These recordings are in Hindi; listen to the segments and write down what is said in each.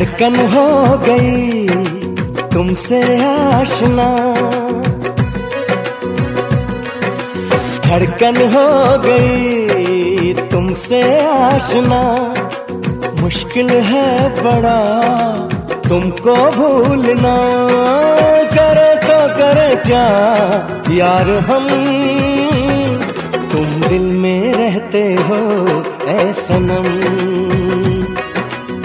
धड़कन हो गई तुमसे आशना। धड़कन हो गई तुमसे आशना। मुश्किल है बड़ा, तुमको भूलना। करे तो करे क्या, यार हम। तुम दिल में रहते हो ऐ सनम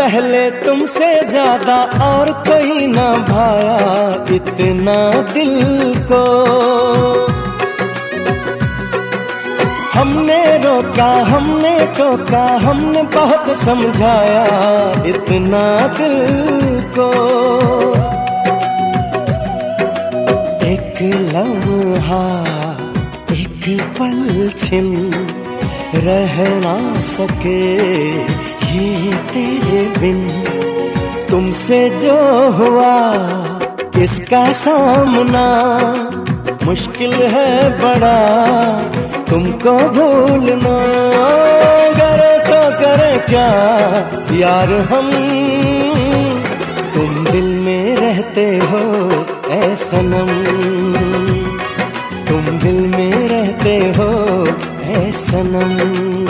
पहले तुमसे ज़्यादा और कोई ना भाया इतना दिल को। हमने रोका, हमने टोका, हमने बहुत समझाया इतना दिल को। एक लम्हा, एक पल छिन रह ना सके। ये तेरे बिन। तुमसे जो हुआ, किसका सामना? मुश्किल है बड़ा, तुमको भूलना। करे तो करे क्या? यार हम तुम दिल में रहते हो, ऐ तुम दिल में रहते हो, ऐ सनम।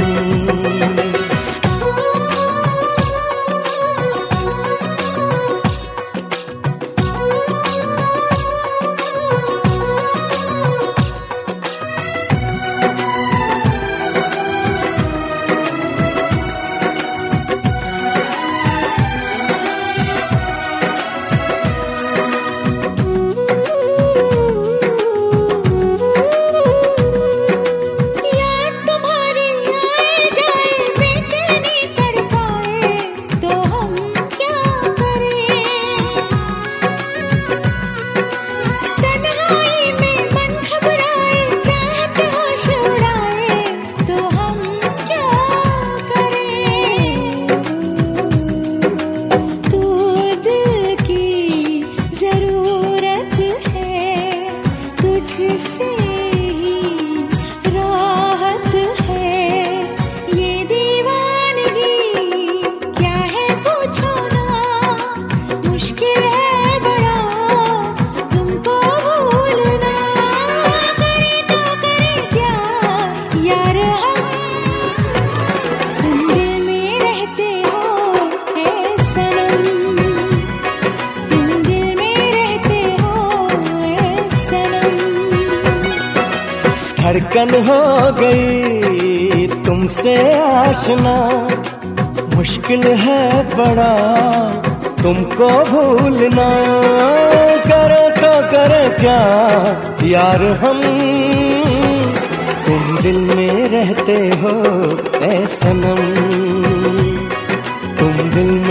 धड़कन हो गई तुमसे आशना। मुश्किल है बड़ा, तुमको भूलना। करे तो करे क्या, यार हम। तुम दिल में रहते हो ऐ सनम। तुम दिल में